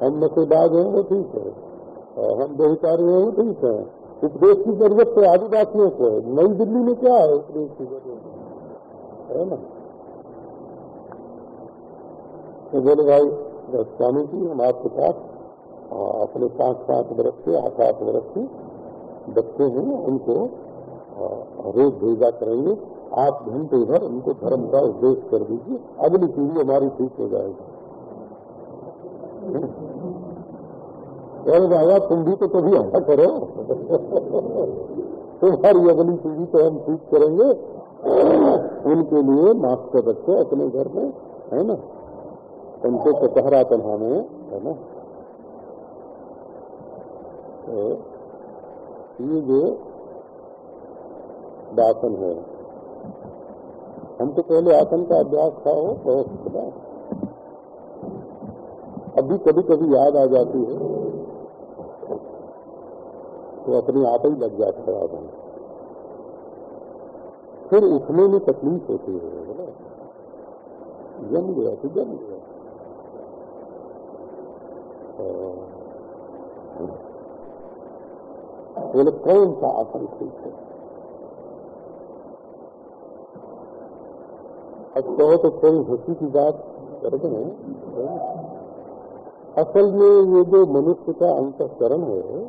हम नशेबाज हैं, वो ठीक है। और हम बेहिकारी हैं, वो ठीक है। उपदेश की ज़रूरत तो आदिवासियों को नई दिल्ली में क्या है उपदेश की ज़रूरत? है ना? तो बोले, भाई स्वामी जी, हम आपके पास अपने पाँच पाँच वर्ष के आठ आठ वर्ष के बच्चे हैं, उनको रोज भेजा करेंगे। आप घंटे भर उनको धर्म का उपदेश कर दीजिए। अगली पीढ़ी हमारी ठीक हो जाएगी। अरे बाबा तुम भी तो कभी ऐसा करो। तुम्हारी अगली पीढ़ी तो हम ठीक करेंगे। उनके लिए मास्टर रखो अपने घर में, है ना? उनको कचहरा तनहाने है ना? तो ये जो दासन है, हम तो पहले आसन का अभ्यास था, वो बहुत अभी कभी कभी याद आ जाती है। तो अपने आप ही लग जाता है आसन फिर उठने में तकलीफ़ होती है जम गया तो जम गया बोले, कौन सा आसन ठीक है? अब कहो तो कोई हँसी की बात करते हैं। असल में ये जो मनुष्य का अंतकरण है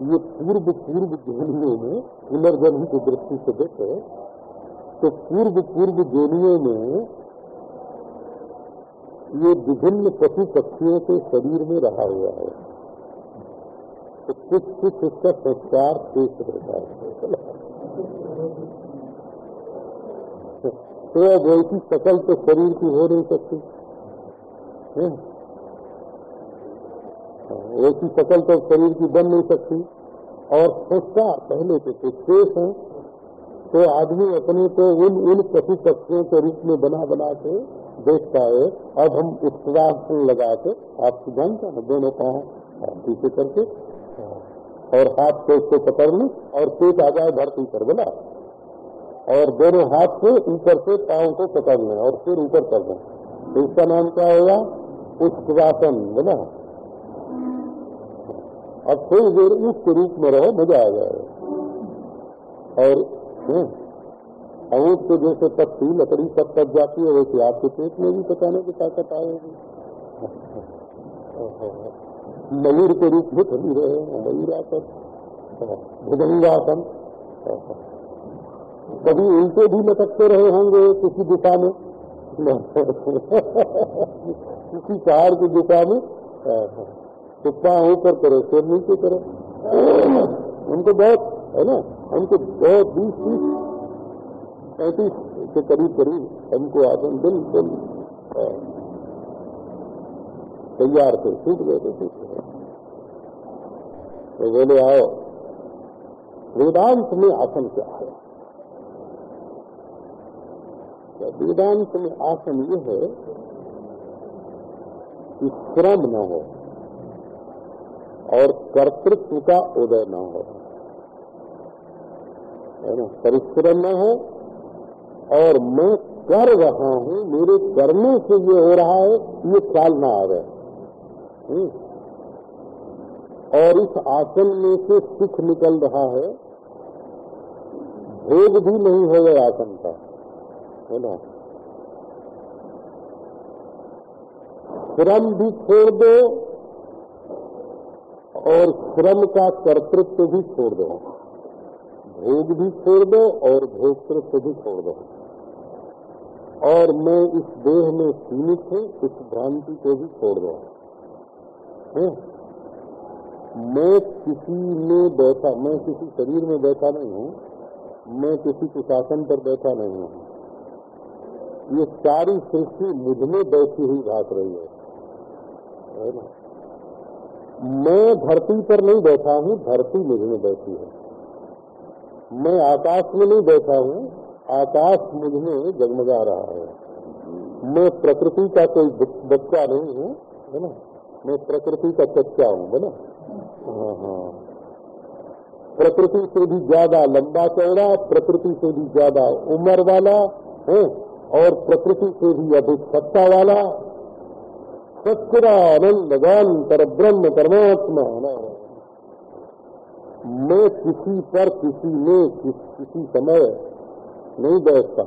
ये पूर्व पूर्व जोनियों में, पुनर्जन्म की दृष्टि से देखे तो पूर्व पूर्व जोनियों में ये विभिन्न पशु पक्षियों के शरीर में रहा हुआ है। तो कुछ कुछ उसका संस्कार शेष रहता है। तो अब ऐसी तो शरीर की हो नहीं सकती। ऐसी शकल तो शरीर की बन नहीं सकती। और संस्कार पहले के तो शेष है तो आदमी अपने को उन उन पशु पक्षियों के रूप में बना बना के देखता है। अब हम उत्तरासन लगा के आपको जानते हैं दोनों पाँव पीछे करके, और हाथ से उसको पकड़ ली, और पेट आ जाए धरती पर बोला और दोनों हाथ से ऊपर से पाँव को पकड़ लें, और फिर ऊपर कर दें। तो इसका नाम क्या होगा? उत्तरासन बोला अब थोड़ी देर उस रूप में रहो, मज़ा आ जाएगा। और ऊँट को जैसे पत्ती लकड़ी सब कट जाती है, वैसे आपके पेट में भी पकाने की ताकत आएगी। मयूर के रूप में खड़ी रहे मयूर आसन भुजंगासन। कभी उल्टे भी लटकते रहे होंगे किसी दिशा में। किसी पहाड़ की दिशा में। तो पाँव ऊपर करो, सिर नीचे करो। उनको बहुत, है ना? उनको बहुत बीस तीस पैंतीस के करीब करीब हमको आसन बिल्कुल तैयार थे छूट गए थे गए। तो बोले, आओ। वेदांत में आसन क्या है? वेदांत में आसन ये है कि श्रम न हो। और कर्तृत्व का उदय न हो। है ना? परिश्रम न हो और मैं कर रहा हूँ, मेरे करने से ये हो रहा है, ये ख्याल ना आ रहा है और इस आसन में से सुख निकल रहा है, भोग भी नहीं हो गए आसन का। है ना? श्रम भी छोड़ दो और श्रम का कर्तृत्व भी छोड़ दो। भोग भी छोड़ दो और भोक्तृत्व भी छोड़ दो। और मैं इस देह में सीमित हूँ, इस भ्रांति को भी छोड़ दो? मैं किसी में बैठा, मैं किसी शरीर में बैठा नहीं हूँ, मैं किसी कुशासन पर बैठा नहीं हूँ। ये सारी सृष्टि मुझमें बैठी हुई भाग रही है ना? मैं धरती पर नहीं बैठा हूँ, धरती मुझमें बैठी है। मैं आकाश में नहीं बैठा हूँ, आकाश मुझमें जगमगा रहा है। मैं प्रकृति का कोई बच्चा नहीं हूँ, है ना? मैं प्रकृति का चच्चा हूँ, है ना? हाँ हाँ। प्रकृति से भी ज़्यादा लंबा चौड़ा, प्रकृति से भी ज़्यादा उम्र वाला है, और प्रकृति से भी अधिक सत्ता वाला सच्चिदानंदगान पर ब्रह्म परमात्मा होना मैं किसी पर किसी में किस, किसी समय नहीं बैठता।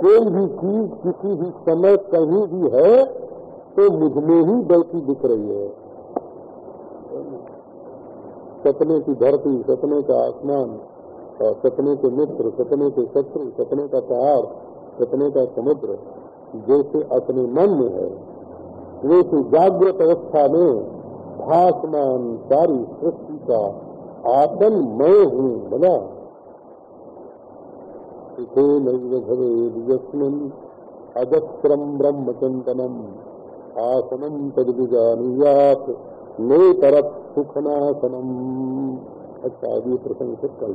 कोई भी चीज़ किसी भी समय कहीं भी है तो मुझमें ही बैठी दिख रही है। सपने की धरती सपने का आसमान और सपने के मित्र सपने के शत्रु सपने का पहाड़ सपने का समुद्र, जैसे अपने मन में है, वैसे जागृत अवस्था में भाषमान सारी सृष्टि का आतन मैं हूँ बना। सुखे नैव यस्मिन अजस्रम ब्रह्मचिंतनम आसनम तद विजानुयात ने तरफ़ सुखनासनम अच्छा ये प्रसंग से कल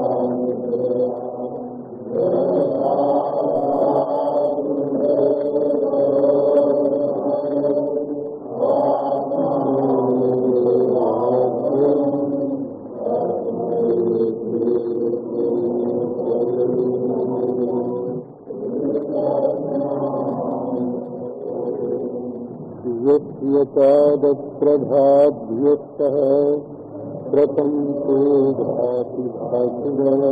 यत्प्रभाभ्युत्तः प्रपञ्चो भाति भाषिणः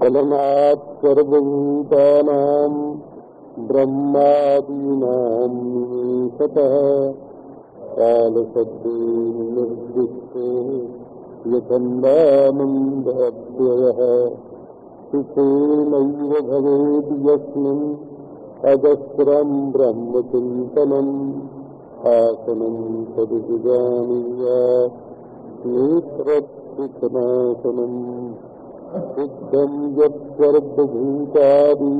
फलनात् सर्वभूतानाम् ब्रह्मादीनाम् निवेशतः कालशब्दे निर्दिष्टो यथन्दानन्दव्ययः सुखेनैव भवेद् यस्मिन् अजस्रम् ब्रह्मचिन्तनम्। आसनम् तदुजानीया नेत्रत्सुखनाशनम् शुद्धम् यत्सर्वभूतादि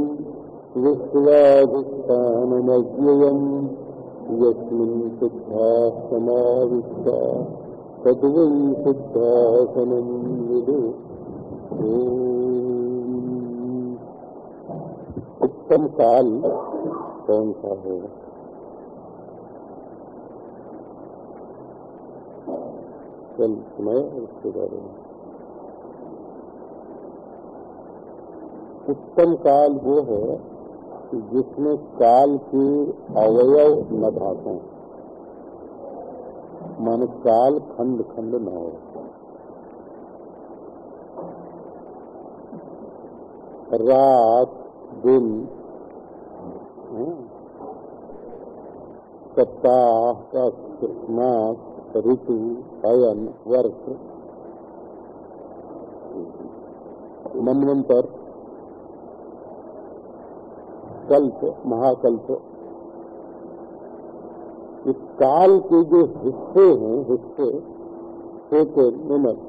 विश्वाधिष्ठानमव्ययम् यस्मिन् तद्वै उत्तम काल कौन सा होगा कल सुनाए उसके बारे में। उत्तम काल वो है जिसमें काल के अवयव न भाषें मान काल खंड खंड न हो। रात, दिन सप्ताह मास, ऋतु, अयन, वर्ष। मनवंतर कल्प, महाकल्प। इस काल के जो हिस्से हैं, हिस्से छोटे मिनट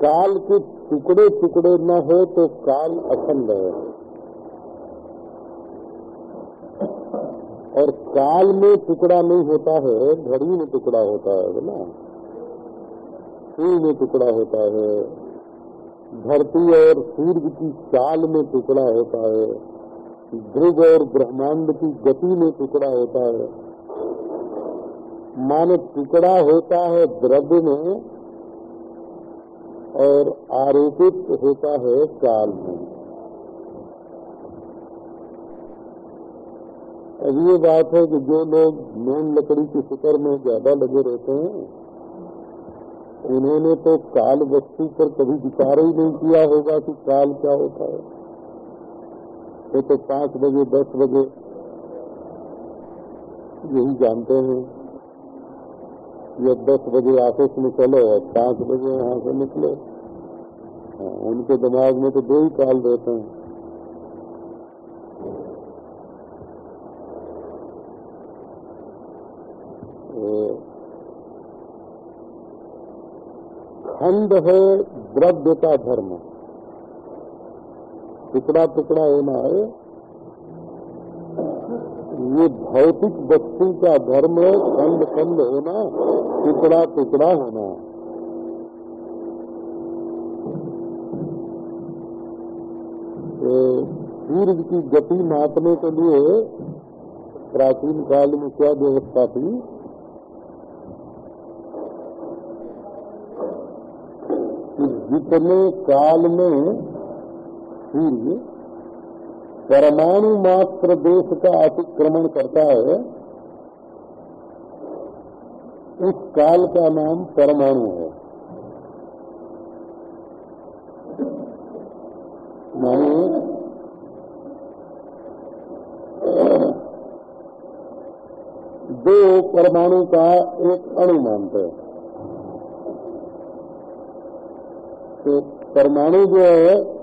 काल के टुकड़े टुकड़े न हो तो काल अखंड है। और काल में टुकड़ा नहीं होता है, घड़ी में टुकड़ा होता है बोला फूल में टुकड़ा होता है, धरती और सूर्य की चाल में टुकड़ा होता है। ध्रुव और ब्रह्मांड की गति में टुकड़ा होता है। मानो टुकड़ा होता है द्रव्य में और आरोपित होता है काल में। अब ये बात है कि जो लोग नून लकड़ी की फ़िक्र में ज़्यादा लगे रहते हैं, उन्होंने तो काल वस्तु पर कभी विचार ही नहीं किया होगा कि काल क्या होता है। वो तो पाँच बजे दस बजे यही जानते हैं। ये दस बजे ऑफ़िस में चले और पाँच बजे यहाँ से निकलो। हाँ, उनके दिमाग में तो दो ही काल रहते हैं। खंड है द्रव्य का धर्म। टुकड़ा टुकड़ा होना है। ये भौतिक वस्तु का धर्म खंड खंड होना, टुकड़ा टुकड़ा होना। तो सूर्य की गति मापने के लिए प्राचीन काल में क्या व्यवस्था थी? कि जितने काल में सूर्य परमाणु मात्र देश का अतिक्रमण करता है, उस काल का नाम परमाणु है। माने, दो परमाणु का एक अणु मानते हैं। तो परमाणु जो है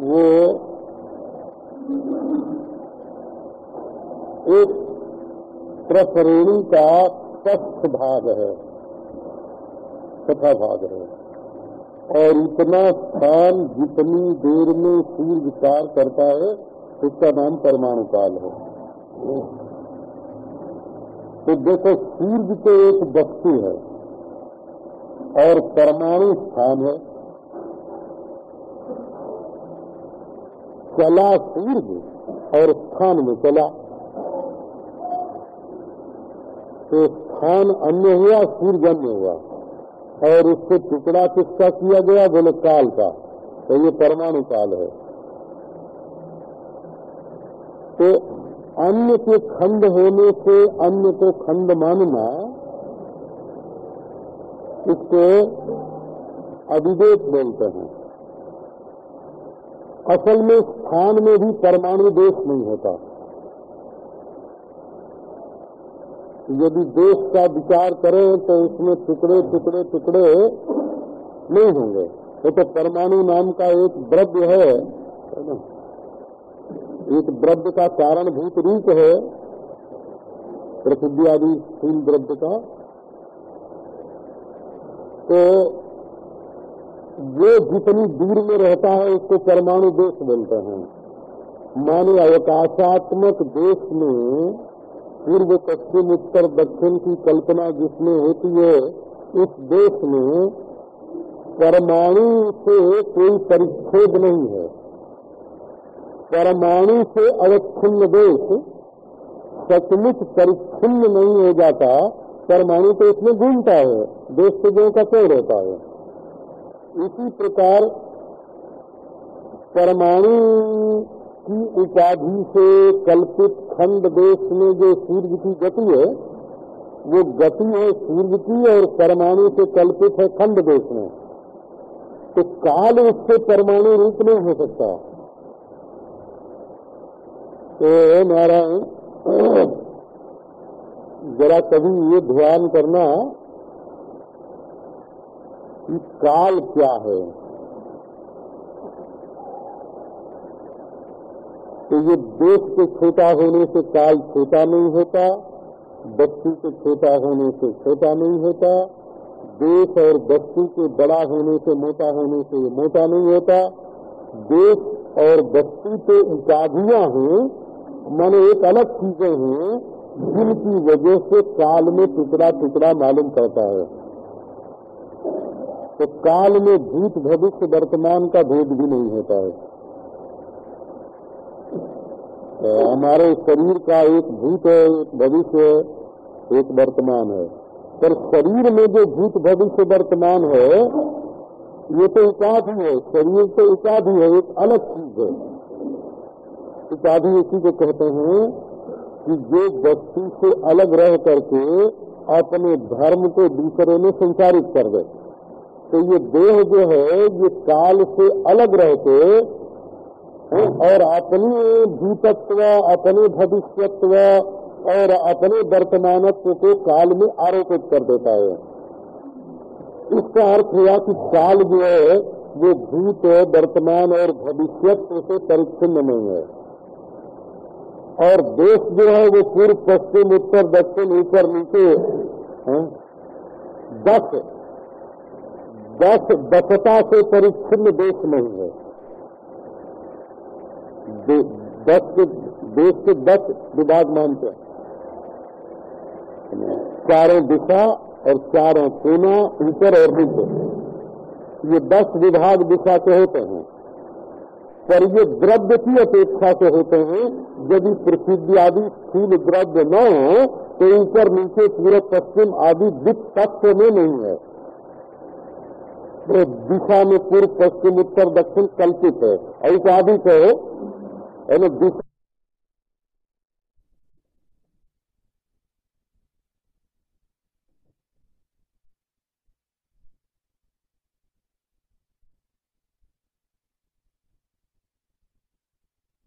वो एक प्रसरेणी का स्वस्थ भाग है छठा भाग है। और इतना स्थान जितनी देर में सूर्य पार करता है, उसका नाम परमाणु काल है। तो देखो, सूर्य तो एक वस्तु है और परमाणु स्थान है। चला सूर्य और स्थान में चला तो स्थान अन्य हुआ सूर्य अन्य हुआ। और उसको टुकड़ा किसका किया गया बोले काल का तो ये परमाणु काल है। तो अन्य के खंड होने से अन्य को खंड मानना, इसको अविवेक बोलते हैं। असल में स्थान में भी परमाणु देश नहीं होता। यदि देश का विचार करें तो इसमें टुकड़े टुकड़े टुकड़े नहीं होंगे। ये तो परमाणु नाम का एक द्रव्य है एक द्रव्य का कारणभूत रूप है, पृथ्वी आदि स्थूल द्रव्य का। तो वो जितनी दूर में रहता है, उसको परमाणु देश बोलते हैं। माने अवकाशात्मक देश में पूर्व, पश्चिम, उत्तर, दक्षिण की कल्पना जिसमें होती है, उस देश में परमाणु से कोई परिच्छेद नहीं है। परमाणु से अवच्छिन्न देश सचमुच परिच्छिन्न नहीं हो जाता। परमाणु तो इसमें घूमता है, देश से जो का पेड़ होता है। इसी प्रकार परमाणु की उपाधि से कल्पित खंड देश में जो सूर्य की गति है, वो गति है सूर्य की और परमाणु से कल्पित है खंड देश में। तो काल उससे परमाणु रूप नहीं हो सकता तो नारायण, जरा कभी ये ध्यान करना कि काल क्या है? तो ये देश के छोटा होने से काल छोटा नहीं होता वस्तु के छोटा होने से छोटा नहीं होता, देश और वस्तु के बड़ा होने से मोटा होने से मोटा नहीं होता। देश और वस्तु तो उपाधियाँ हैं, माने एक अलग चीज़ें हैं, जिनकी वजह से काल में टुकड़ा टुकड़ा मालूम करता है। तो काल में भूत भविष्य वर्तमान का भेद भी नहीं होता है। तो हमारे शरीर का एक भूत है, एक भविष्य है, एक वर्तमान है। पर शरीर में जो भूत भविष्य वर्तमान है, ये तो उपाधि है, शरीर तो उपाधि है, एक अलग चीज़ है। उपाधि इसी को कहते हैं कि जो वस्तु से अलग रह करके अपने धर्म को दूसरे में संचारित कर दे। तो ये देह जो है, ये काल से अलग रहते और अपने भूतत्व, अपने भविष्यत्व और अपने वर्तमानत्व को काल में आरोपित कर देता है। इसका अर्थ हुआ कि काल जो है, वो भूत, वर्तमान और भविष्यत्व से परिच्छिन्न नहीं है। और देश जो है, वो पूर्व, पश्चिम, उत्तर, दक्षिण, ऊपर, नीचे दस दस दसता से परिच्छिन्न देश नहीं है। दस के देश के दस विभाग मानते हैं। चारों दिशा और चारों सेना ऊपर और नीचे। ये दस विभाग दिशा के होते हैं। पर ये द्रव्य की अपेक्षा से होते हैं। यदि पृथ्वी आदि स्थूल द्रव्य न हो तो ऊपर, नीचे पूर्व पश्चिम आदि तत्व में नहीं है। तो दिशा में पूर्व पश्चिम उत्तर दक्षिण कल्पित है। ऐसा कहो है। दिशा